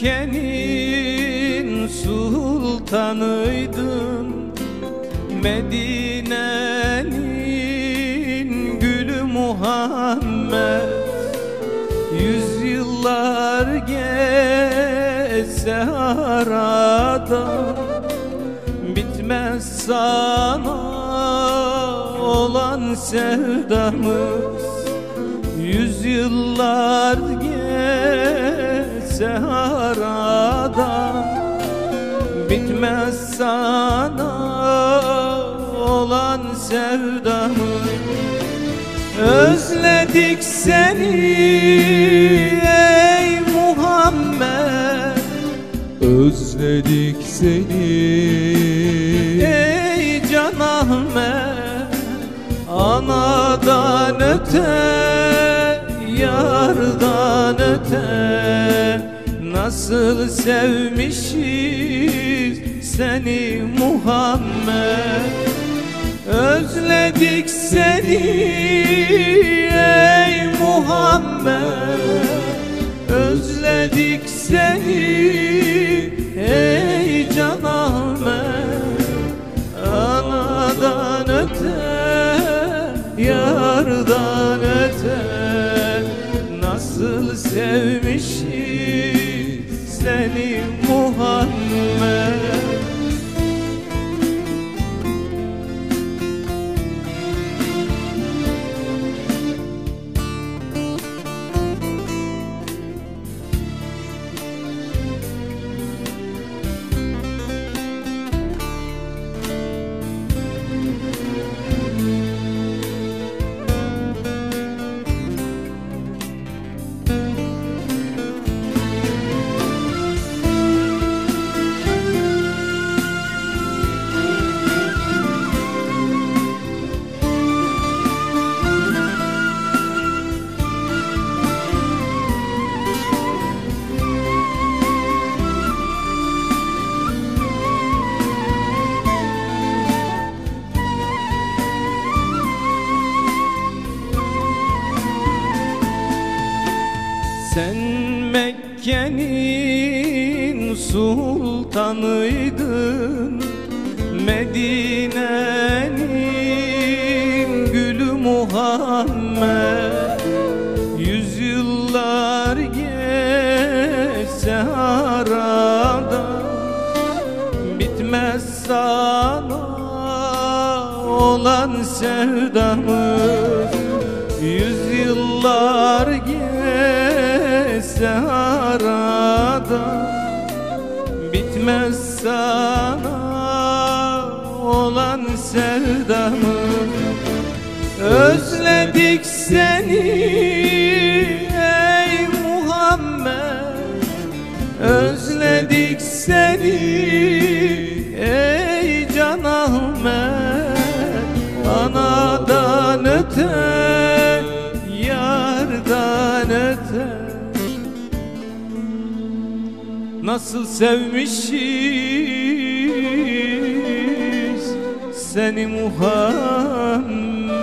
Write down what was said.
Mekke'nin sultanıydın. Medine'nin gülü Muhammed. Yüzyıllar geçse arada Bitmez sana olan sevdamız. Yüzyıllar geçse arada Bitmez sana olan sevdamız Özledik seni ey Muhammed. Özledik seni Ey Can Ahmet. Anadan öte Yardan öte Nasıl sevmişiz seni Muhammed? Özledik seni ey Muhammed. Özledik seni ey Can Ahmet. Anadan öte yardan öte Nasıl sevmişiz seni Muhammed Sen Mekke'nin sultanıydın Medine'nin gülü Muhammed. Yüzyıllar geçse arada Bitmez sana olan sevdamız. Yüzyıllar geçse arada Bitmez sana olan sevdamız Özledik seni ey Muhammed. Özledik seni ey Can Ahmet. Anadan öte yardan öte Nasıl sevmişiz seni Muhammed